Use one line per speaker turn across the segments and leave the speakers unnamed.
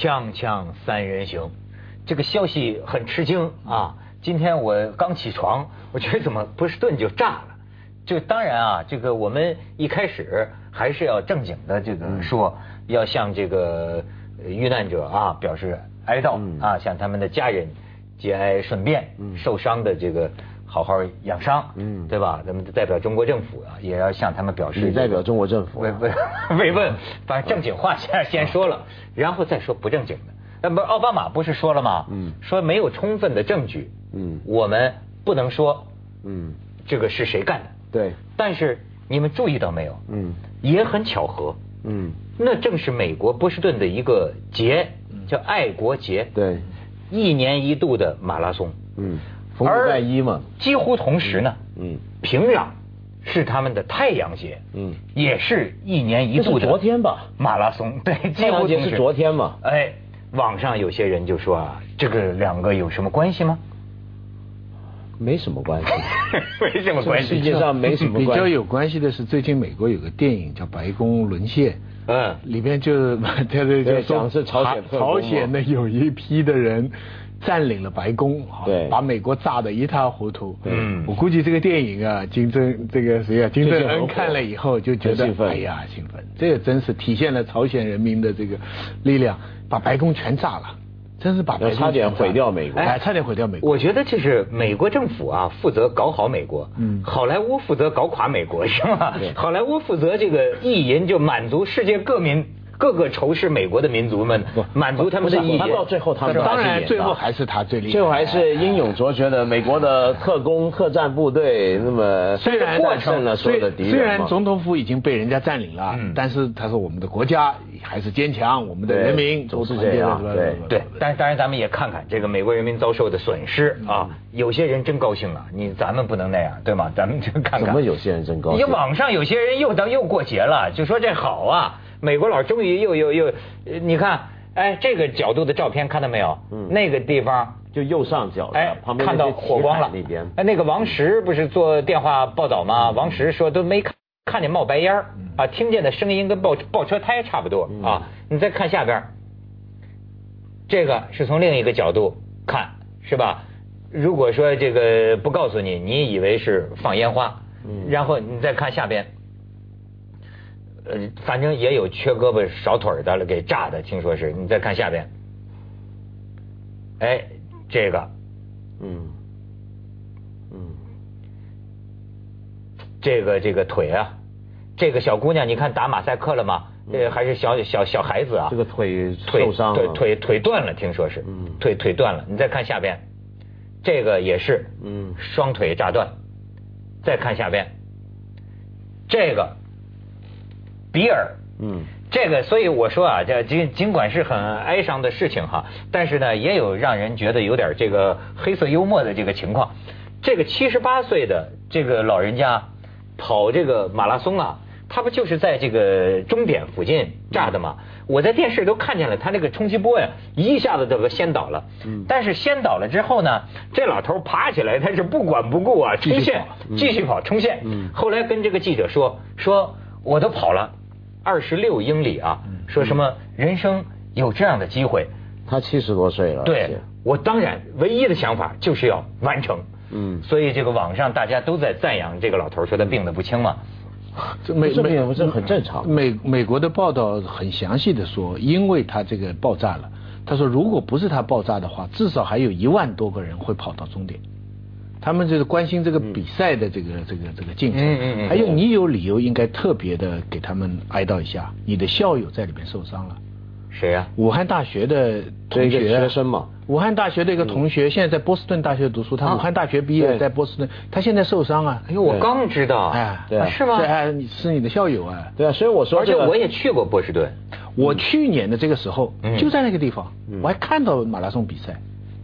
锵锵三人行，这个消息很吃惊啊！今天我刚起床，我觉得怎么波士顿就炸了？就当然啊，这个我们一开始还是要正经的这个说，要向这个遇难者啊表示哀悼啊，向他们的家人节哀顺变，受伤的这个。好好养伤，嗯，对吧？咱们代表中国政府啊，也要向他们表示。
你代表中国政府？
慰慰 慰问，把正经话先先说了，然后再说不正经的。那不是，奥巴马不是说了吗？嗯，说没有充分的证据，嗯，我们不能说，嗯，这个是谁干的？
对。
但是你们注意到没有？嗯，也很巧合，嗯，那正是美国波士顿的一个节，叫爱国节，
对，
一年一度的马拉松，嗯。
而一嘛，
几乎同时呢，嗯，平壤是他们的太阳节，嗯，也是一年一度的。
昨天吧，
马拉松对，
太阳节是昨天嘛？
哎，网上有些人就说啊，这个两个有什么关系吗？
没什么关系，
没什么关系。
世界上没什么关系。
比较有关系的是，最近美国有个电影叫《白宫沦陷》，嗯，里边就 对
对对讲是朝鲜
朝鲜的有一批的人。占领了白宫，
对，
把美国炸得一塌糊涂。嗯，我估计这个电影啊，金正这个谁啊，金正恩看了以后就觉得，哎呀，兴奋，这个真是体现了朝鲜人民的这个力量，把白宫全炸了，真是把白宫
差点毁掉美国，
哎，差点毁掉美国。
我觉得就是美国政府啊，负责搞好美国，嗯，好莱坞负责搞垮美国，是吧？好莱坞负责这个意淫，就满足世界各民。各个仇视美国的民族们，满足他们的意
他到最后，他们
当然最后还是他最厉害，
最后还是英勇卓绝的美国的特工特战部队。那么
虽然
战胜了所有的敌人，
虽然总统府已经被人家占领了，但是他说我们的国家还是坚强，我们的人民
都是这样。对
对，但是当然咱们也看看这个美国人民遭受的损失啊，有些人真高兴啊，你咱们不能那样，对吗？咱们就看看。
怎么有些人真高兴？
你网上有些人又当又过节了，就说这好啊。美国佬终于又又又，你看，哎，这个角度的照片看到没有？嗯，那个地方
就右上角，
哎，看到火光了
那边。
哎，那个王石不是做电话报道吗？王石说都没看看见冒白烟啊，听见的声音跟爆爆车胎差不多啊。你再看下边，这个是从另一个角度看，是吧？如果说这个不告诉你，你以为是放烟花，嗯，然后你再看下边。呃，反正也有缺胳膊少腿的了，给炸的，听说是。你再看下边，哎，这个，嗯，嗯，这个这个腿啊，这个小姑娘，你看打马赛克了吗？呃，还是小小小孩子啊？
这个腿受伤
了，腿腿断了，听说是，腿腿断了。你再看下边，这个也是，嗯，双腿炸断。再看下边，这个。比尔，嗯，这个，所以我说啊，这尽尽管是很哀伤的事情哈，但是呢，也有让人觉得有点这个黑色幽默的这个情况。这个七十八岁的这个老人家跑这个马拉松啊，他不就是在这个终点附近炸的吗？我在电视都看见了，他那个冲击波呀，一下子就给先倒了。嗯，但是先倒了之后呢，这老头爬起来，他是不管不顾啊，冲线，继续跑，冲线。嗯，后来跟这个记者说，说我都跑了。二十六英里啊，说什么人生有这样的机会？
他七十多岁了。
对，我当然唯一的想法就是要完成。嗯，所以这个网上大家都在赞扬这个老头，说他病得不轻嘛。
这美美这很正常。
美美国的报道很详细的说，因为他这个爆炸了，他说如果不是他爆炸的话，至少还有一万多个人会跑到终点。他们就是关心这个比赛的这个这个这个进程，还有你有理由应该特别的给他们哀悼一下，你的校友在里面受伤了，
谁呀？
武汉大学的同学
学生嘛。
武汉大学的一个同学现在在波士顿大学读书，他武汉大学毕业在波士顿，他现在受伤啊。
哎呦，我刚知道，哎，是吗？
哎，是你的校友啊。
对啊，所以我说，
而且我也去过波士顿，
我去年的这个时候就在那个地方，我还看到马拉松比赛。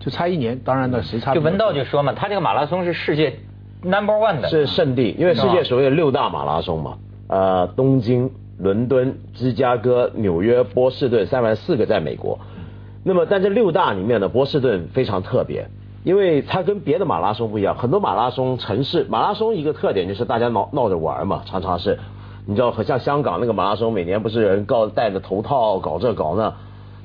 就差一年，当然的时差。
就文道就说嘛，他这个马拉松是世界 number one 的，
是圣地，因为世界所谓的六大马拉松嘛，呃，东京、伦敦、芝加哥、纽约、波士顿，三番四个在美国。那么在这六大里面呢，波士顿非常特别，因为它跟别的马拉松不一样。很多马拉松城市马拉松一个特点就是大家闹闹着玩嘛，常常是，你知道，很像香港那个马拉松，每年不是有人搞戴着头套搞这搞那。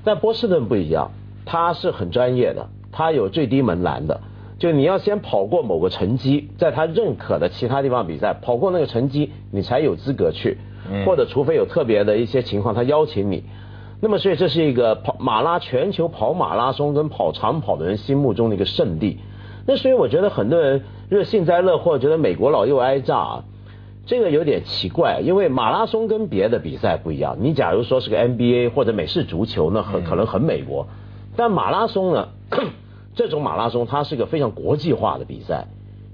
但波士顿不一样，它是很专业的，它有最低门栏的，就你要先跑过某个成绩，在他认可的其他地方比赛跑过那个成绩，你才有资格去，或者除非有特别的一些情况，他邀请你。那么，所以这是一个跑马拉全球跑马拉松跟跑长跑的人心目中的一个圣地。那所以我觉得很多人热幸灾乐祸，觉得美国佬又挨炸，啊，这个有点奇怪。因为马拉松跟别的比赛不一样，你假如说是个 NBA 或者美式足球，那很可能很美国。但马拉松呢，这种马拉松它是个非常国际化的比赛。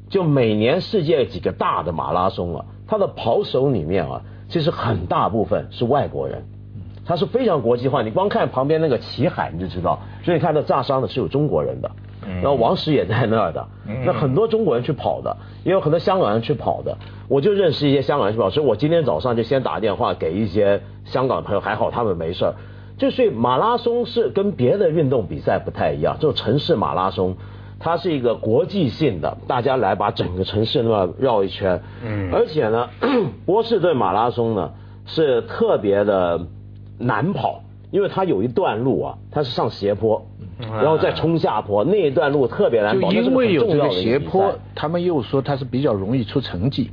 就每年世界几个大的马拉松啊，它的跑手里面啊，其实很大部分是外国人。它是非常国际化，你光看旁边那个旗海你就知道，所以看到炸伤的是有中国人的，然后王石也在那儿的，那很多中国人去跑的，也有很多香港人去跑的，我就认识一些香港人去跑，所以我今天早上就先打电话给一些香港朋友，还好他们没事儿。就所以马拉松是跟别的运动比赛不太一样，这种城市马拉松，它是一个国际性的，大家来把整个城市那么绕一圈，嗯，而且呢，波士顿马拉松呢是特别的。难跑，因为它有一段路啊，它是上斜坡，然后再冲下坡，那一段路特别难跑。
就因为有这个斜坡，他们又说它是比较容易出成绩，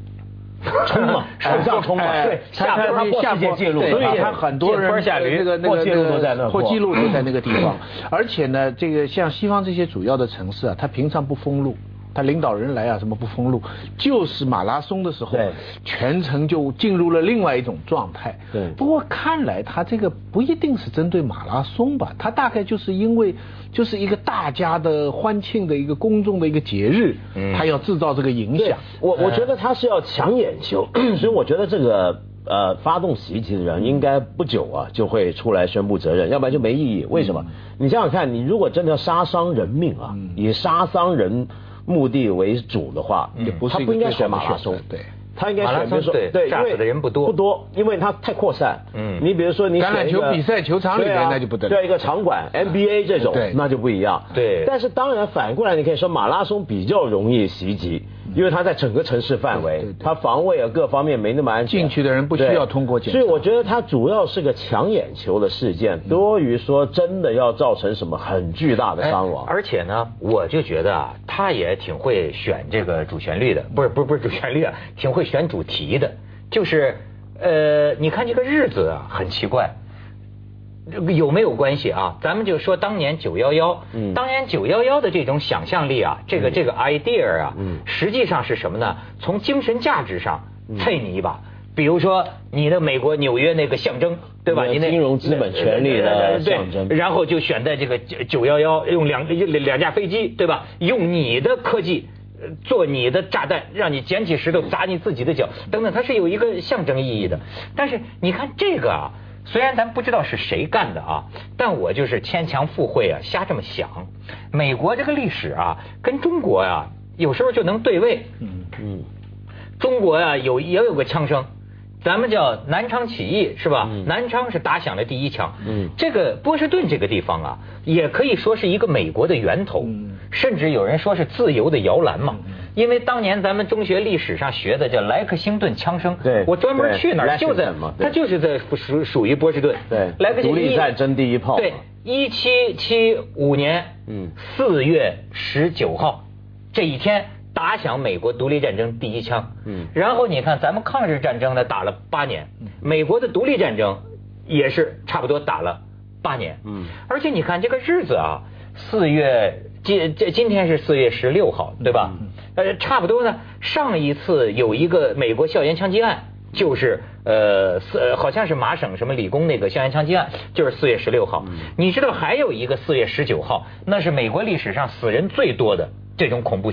冲嘛，手上冲嘛，对，下坡他破世界纪录，
所以他很多人
那
个那个
那个
破纪录都在 那个地方。而且呢，这个像西方这些主要的城市啊，它平常不封路。他领导人来啊，什么不封路，就是马拉松的时候，全程就进入了另外一种状态。
对，
不过看来他这个不一定是针对马拉松吧，他大概就是因为就是一个大家的欢庆的一个公众的一个节日，他要制造这个影响。
我我觉得他是要抢眼球，所以我觉得这个呃发动袭击的人应该不久啊就会出来宣布责任，要不然就没意义。为什么？你想想看，你如果真的要杀伤人命啊，以杀伤人。目的为主的话，他不应该选马拉松，
对，
他应该选
比如说对，因为的人不多。
不多，因为他太扩散。嗯，你比如说你
橄榄球比赛球场里面那就不得了，
对一个场馆 NBA 这种那就不一样。
对，
但是当然反过来你可以说马拉松比较容易袭击。因为它在整个城市范围，它防卫啊各方面没那么安全。
进去的人不需要通过检查。
所以我觉得它主要是个抢眼球的事件，多于说真的要造成什么很巨大的伤亡。
而且呢，我就觉得啊，他也挺会选这个主旋律的，不是不是不是主旋律啊，挺会选主题的。就是呃，你看这个日子啊，很奇怪。有没有关系啊？咱们就说当年九幺幺，当年九幺幺的这种想象力啊，这个这个 idea 啊，实际上是什么呢？从精神价值上蹭你一把。比如说你的美国纽约那个象征，对吧？你那
金融资本权力的象征。
然后就选在这个九幺幺，用两两架飞机，对吧？用你的科技做你的炸弹，让你捡起石头砸你自己的脚，等等，它是有一个象征意义的。但是你看这个啊。虽然咱不知道是谁干的啊，但我就是牵强附会啊，瞎这么想。美国这个历史啊，跟中国呀，有时候就能对位。嗯嗯。中国呀，有也有个枪声，咱们叫南昌起义是吧？南昌是打响了第一枪。嗯。这个波士顿这个地方啊，也可以说是一个美国的源头，嗯甚至有人说是自由的摇篮嘛。因为当年咱们中学历史上学的叫莱克星顿枪声，
对，
我专门去那儿就在，它就是在属属于波士顿，
对，莱克星顿战争第一炮，
对，一七七五年，嗯，四月十九号这一天打响美国独立战争第一枪，嗯，然后你看咱们抗日战争呢打了八年，美国的独立战争也是差不多打了八年，嗯，而且你看这个日子啊，四月今这今天是四月十六号，对吧？呃，差不多呢。上一次有一个美国校园枪击案，就是呃四，好像是麻省什么理工那个校园枪击案，就是四月十六号。你知道还有一个四月十九号，那是美国历史上死人最多的这种恐怖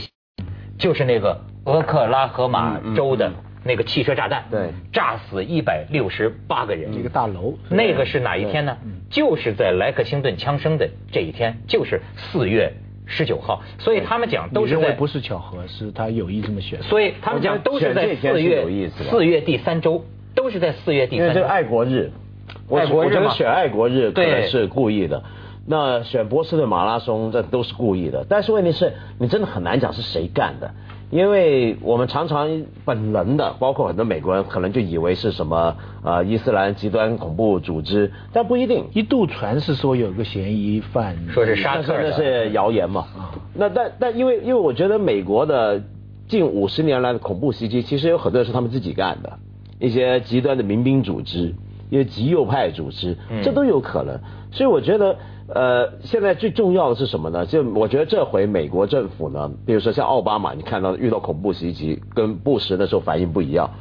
就是那个俄克拉荷马州的那个汽车炸弹，
对，
炸死一百六十八个人。
一个大楼。
那个是哪一天呢？就是在莱克星顿枪声的这一天，就是四月。十九号，所以他们讲都是
在不是巧合，是他有意这么选。
所以他们讲都是在四月四月第三周，都是在四月第三。
因为这个爱国日，
爱国
日选爱国日可能是故意的。那选波士顿马拉松这都是故意的。但是问题是，你真的很难讲是谁干的，因为我们常常本能的，包括很多美国人可能就以为是什么呃伊斯兰极端恐怖组织，但不一定。
一度传是说有个嫌疑犯，
说是沙特
那是谣言嘛。那但但因为因为我觉得美国的近五十年来的恐怖袭击，其实有很多是他们自己干的，一些极端的民兵组织，一些极右派组织，这都有可能。所以我觉得。呃，现在最重要的是什么呢？就我觉得这回美国政府呢，比如说像奥巴马，你看到遇到恐怖袭击，跟布什那时候反应不一样，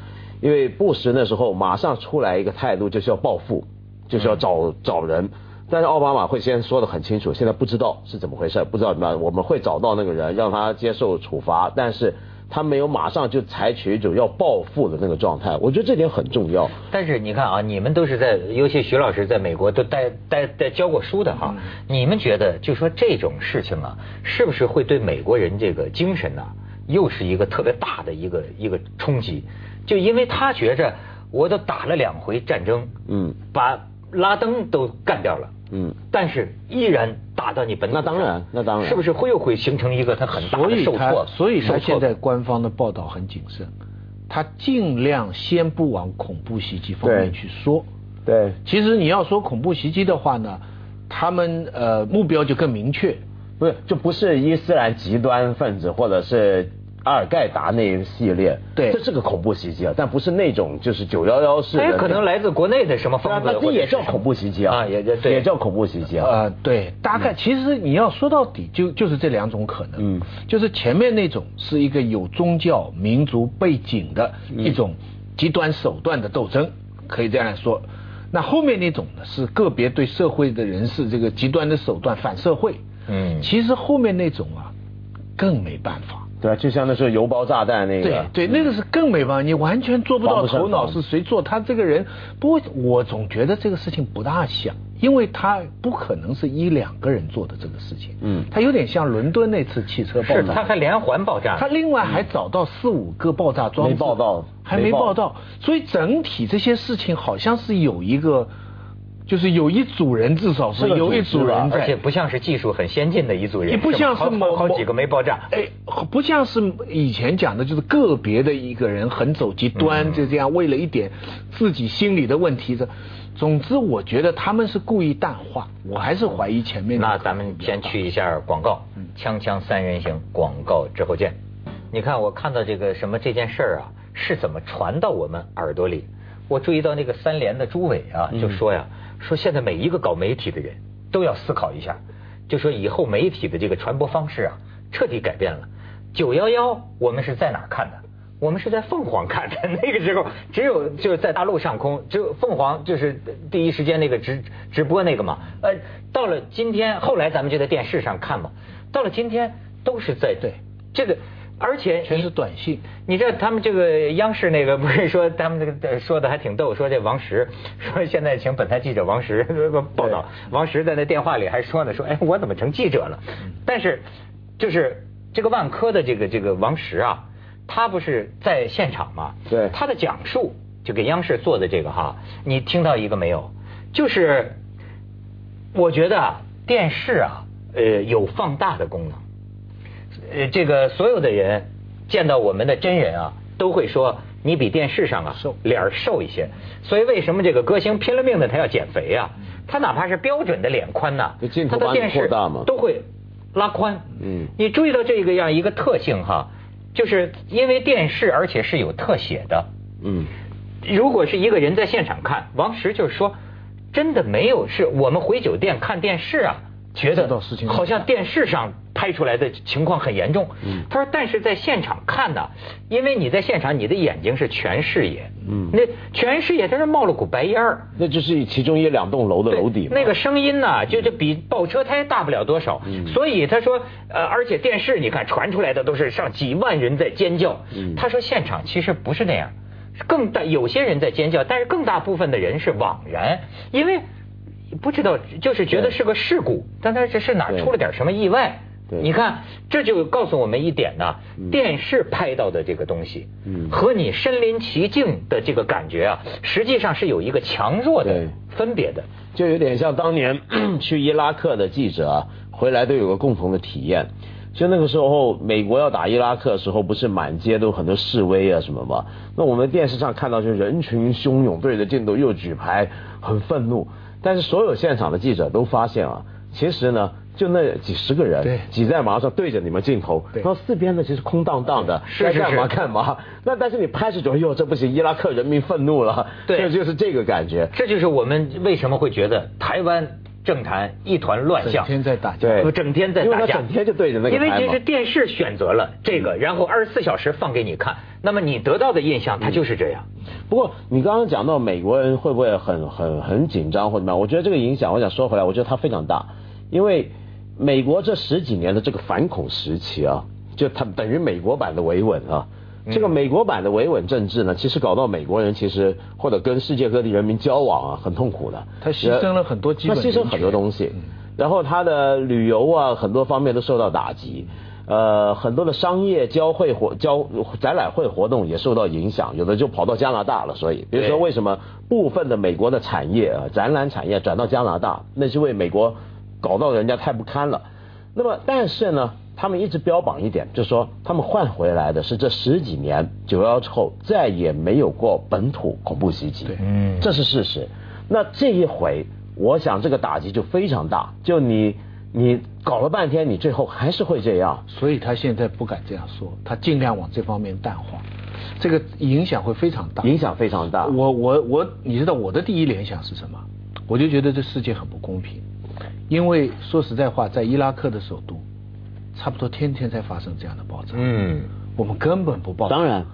因为布什那时候马上出来一个态度，就是要报复，就是要找找人，但是奥巴马会先说的很清楚，现在不知道是怎么回事，不知道怎么样，我们会找到那个人，让他接受处罚，但是。他没有马上就采取一种要报复的那个状态，我觉得这点很重要。
但是你看啊，你们都是在，尤其徐老师在美国都待待待教过书的哈，你们觉得就说这种事情啊，是不是会对美国人这个精神呢，又是一个特别大的一个一个冲击？就因为他觉着我都打了两回战争，嗯，把拉登都干掉了。嗯，但是依然打到你本
那当然，那当然，
是不是会又会形成一个他很大的受挫？
所以他现在官方的报道很谨慎，他尽量先不往恐怖袭击方面去说。
对，
其实你要说恐怖袭击的话呢，他们呃目标就更明确，
不是就不是伊斯兰极端分子或者是。阿尔盖达那一系列，
对，
这是个恐怖袭击啊，但不是那种就是九幺幺式的，
也可能来自国内的什么方子，
这也叫恐怖袭击啊，
也
也叫恐怖袭击啊。呃，
对，大概其实你要说到底，就就是这两种可能，嗯，就是前面那种是一个有宗教民族背景的一种极端手段的斗争，可以这样来说。那后面那种呢，是个别对社会的人士这个极端的手段反社会，嗯，其实后面那种啊，更没办法。
对，就像那时候邮包炸弹那个，
对对，那个是更没办法，你完全做不到头脑是谁做。他这个人，不过我总觉得这个事情不大像，因为他不可能是一两个人做的这个事情。嗯，他有点像伦敦那次汽车爆炸，
是他还连环爆炸，
他另外还找到四五个爆炸装置，
没报道，
还没报道，所以整体这些事情好像是有一个。就是有一组人，至少是有一组人，
而且不像是技术很先进的一组人，
也不像是某
好几个没爆炸，
哎，不像是以前讲的，就是个别的一个人很走极端，就这样为了一点自己心里的问题的。总之，我觉得他们是故意淡化，我还是怀疑前面。
那咱们先去一下广告，锵锵三人行广告之后见。你看，我看到这个什么这件事儿啊，是怎么传到我们耳朵里？我注意到那个三联的朱伟啊，就说呀。说现在每一个搞媒体的人都要思考一下，就说以后媒体的这个传播方式啊，彻底改变了。九幺幺我们是在哪看的？我们是在凤凰看的。那个时候只有就是在大陆上空，只有凤凰就是第一时间那个直直播那个嘛。呃，到了今天，后来咱们就在电视上看嘛。到了今天都是在
对
这个。而且
全是短信，
你知道他们这个央视那个不是说他们这个说的还挺逗，说这王石 说现在请本台记者王石 报道，王石在那电话里还说呢，说哎我怎么成记者了？但是就是这个万科的这个这个王石啊，他不是在现场吗？
对，
他的讲述就给央视做的这个哈，你听到一个没有？就是我觉得电视啊，呃有放大的功能。呃，这个所有的人见到我们的真人啊，都会说你比电视上啊瘦脸瘦一些。所以为什么这个歌星拼了命的他要减肥啊？他哪怕是标准的脸宽呐，他的电视都会拉宽。嗯，你注意到这个样一个特性哈，就是因为电视而且是有特写的。嗯，如果是一个人在现场看，王石就是说，真的没有是我们回酒店看电视啊。觉得好像电视上拍出来的情况很严重。他说，但是在现场看呢，因为你在现场，你的眼睛是全视野。嗯，那全视野，它是冒了股白烟儿。
那就是其中一两栋楼的楼底。
那个声音呢，就就比爆车胎大不了多少。所以他说，呃，而且电视你看传出来的都是上几万人在尖叫。他说现场其实不是那样，更大有些人在尖叫，但是更大部分的人是枉然，因为。不知道，就是觉得是个事故，但他这是哪出了点什么意外？你看，这就告诉我们一点呢：电视拍到的这个东西，和你身临其境的这个感觉啊，实际上是有一个强弱的分别的。
就有点像当年 去伊拉克的记者回来都有个共同的体验，就那个时候，美国要打伊拉克的时候，不是满街都很多示威啊什么吗？那我们电视上看到就人群汹涌，对着镜头又举牌，很愤怒。但是所有现场的记者都发现啊，其实呢，就那几十个人挤在马路上对着你们镜头，然后四边呢其实空荡荡的，该干嘛干嘛。那但是你拍着觉得哟，这不行，伊拉克人民愤怒了，这 就是这个感觉。
这就是我们为什么会觉得台湾。政坛一团乱象，
整天在打架，
对，
整天在打架，
整天就对着那个
因为其实电视选择了这个，然后二十四小时放给你看，那么你得到的印象，它就是这样。
不过你刚刚讲到美国人会不会很很很紧张或者怎么样？我觉得这个影响，我想说回来，我觉得它非常大，因为美国这十几年的这个反恐时期啊，就它等于美国版的维稳啊。这个美国版的维稳政治呢，其实搞到美国人其实或者跟世界各地人民交往啊，很痛苦的。
他牺牲了很多基本，
他牺牲很多东西，然后他的旅游啊，很多方面都受到打击。呃，很多的商业交会活交展览会活动也受到影响，有的就跑到加拿大了。所以，比如说为什么部分的美国的产业啊，展览产业转到加拿大，那是为美国搞到人家太不堪了。那么，但是呢？他们一直标榜一点，就是说他们换回来的是这十几年九幺之后再也没有过本土恐怖袭击，嗯，这是事实。那这一回，我想这个打击就非常大。就你你搞了半天，你最后还是会这样。
所以他现在不敢这样说，他尽量往这方面淡化，这个影响会非常大，
影响非常大。
我我我，你知道我的第一联想是什么？我就觉得这世界很不公平，因为说实在话，在伊拉克的首都。差不多天天在发生这样的爆炸，嗯，我们根本不报，
当然，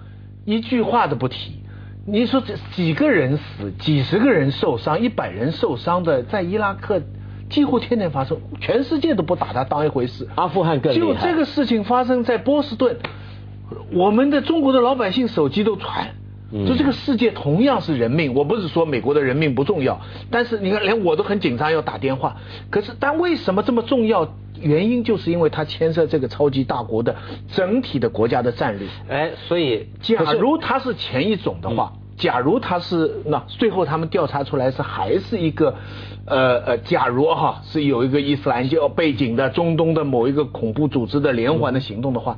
一句话都不提。你说这几个人死，几十个人受伤，一百人受伤的，在伊拉克几乎天天发生，全世界都不把它当一回事。
阿富汗更
就这个事情发生在波士顿，我们的中国的老百姓手机都传，就这个世界同样是人命。我不是说美国的人命不重要，但是你看，连我都很紧张要打电话。可是，但为什么这么重要？原因就是因为它牵涉这个超级大国的整体的国家的战略。
哎，所以
假如它是前一种的话，假如它是那最后他们调查出来是还是一个，呃呃，假如哈是有一个伊斯兰教背景的中东的某一个恐怖组织的连环的行动的话，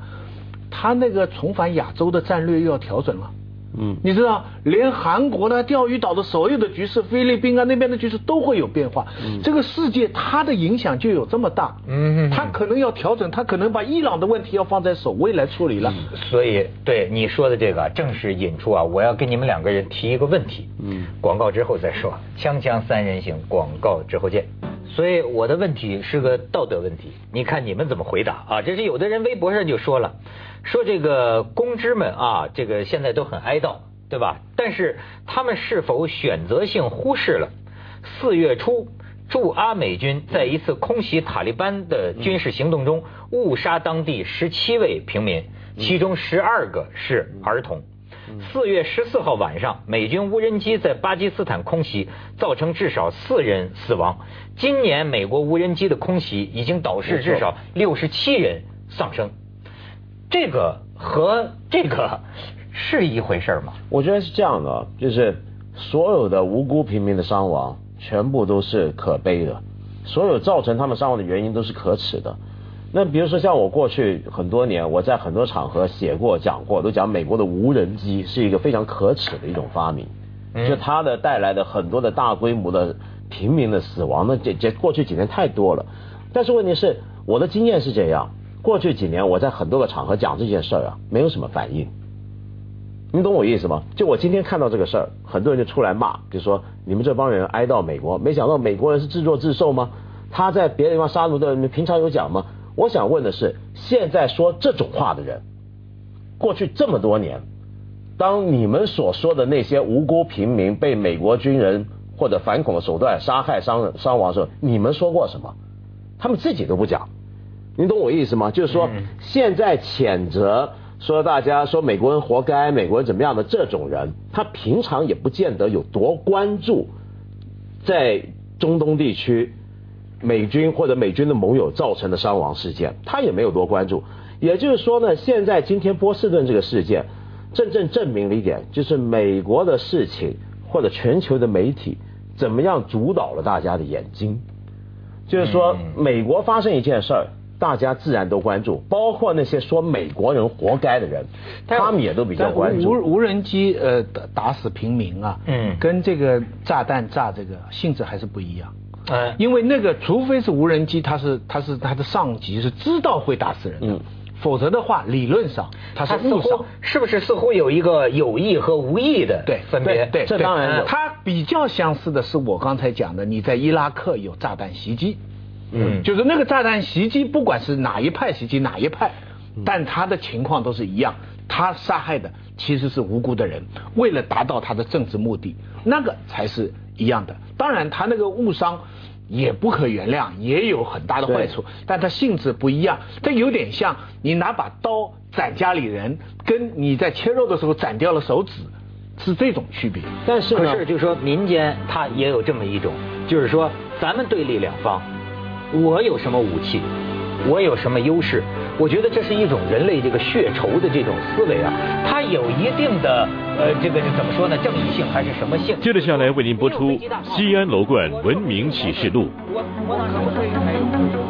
他那个重返亚洲的战略又要调整了。嗯，你知道，连韩国呢、钓鱼岛的所有的局势，菲律宾啊那边的局势都会有变化。嗯，这个世界它的影响就有这么大。嗯，它可能要调整，它可能把伊朗的问题要放在首位来处理了。
所以，对你说的这个，正是引出啊，我要跟你们两个人提一个问题。嗯，广告之后再说。锵锵三人行，广告之后见。所以我的问题是个道德问题，你看你们怎么回答啊？这是有的人微博上就说了。说这个公知们啊，这个现在都很哀悼，对吧？但是他们是否选择性忽视了四月初驻阿美军在一次空袭塔利班的军事行动中误杀当地十七位平民，其中十二个是儿童。四月十四号晚上，美军无人机在巴基斯坦空袭，造成至少四人死亡。今年美国无人机的空袭已经导致至少六十七人丧生。这个和这个 是一回事吗？
我觉得是这样的，就是所有的无辜平民的伤亡全部都是可悲的，所有造成他们伤亡的原因都是可耻的。那比如说像我过去很多年，我在很多场合写过、讲过，都讲美国的无人机是一个非常可耻的一种发明，就它的带来的很多的大规模的平民的死亡，那这这过去几年太多了。但是问题是，我的经验是这样。过去几年，我在很多个场合讲这件事儿啊，没有什么反应。你懂我意思吗？就我今天看到这个事儿，很多人就出来骂，就说你们这帮人哀悼美国，没想到美国人是自作自受吗？他在别的地方杀戮的，你平常有讲吗？我想问的是，现在说这种话的人，过去这么多年，当你们所说的那些无辜平民被美国军人或者反恐的手段杀害伤伤亡的时候，你们说过什么？他们自己都不讲。你懂我意思吗？就是说，现在谴责说大家说美国人活该，美国人怎么样的这种人，他平常也不见得有多关注在中东地区美军或者美军的盟友造成的伤亡事件，他也没有多关注。也就是说呢，现在今天波士顿这个事件，真正证明了一点，就是美国的事情或者全球的媒体怎么样主导了大家的眼睛。就是说，美国发生一件事儿。大家自然都关注，包括那些说美国人活该的人，他们也都比较关注。
无无人机呃打打死平民啊，嗯，跟这个炸弹炸这个性质还是不一样。嗯，因为那个除非是无人机，它是它是它的上级是知道会打死人的，否则的话理论上它是误伤，
是不是似乎有一个有意和无意的
对
分别？
对，
这当然有。
它比较相似的是我刚才讲的，你在伊拉克有炸弹袭击，嗯，就是那个炸弹袭击，不管是哪一派袭击哪一派，但他的情况都是一样，他杀害的其实是无辜的人，为了达到他的政治目的，那个才是一样的。当然，他那个误伤。也不可原谅，也有很大的坏处，但他性质不一样。这有点像你拿把刀斩家里人，跟你在切肉的时候斩掉了手指，是这种区别。
但是可是就是说民间它也有这么一种，就是说咱们对立两方，我有什么武器，我有什么优势。我觉得这是一种人类这个血仇的这种思维啊，它有一定的呃，这个怎么说呢？正义性还是什么性？
接着下来为您播出《西安楼冠文明启示录》。我我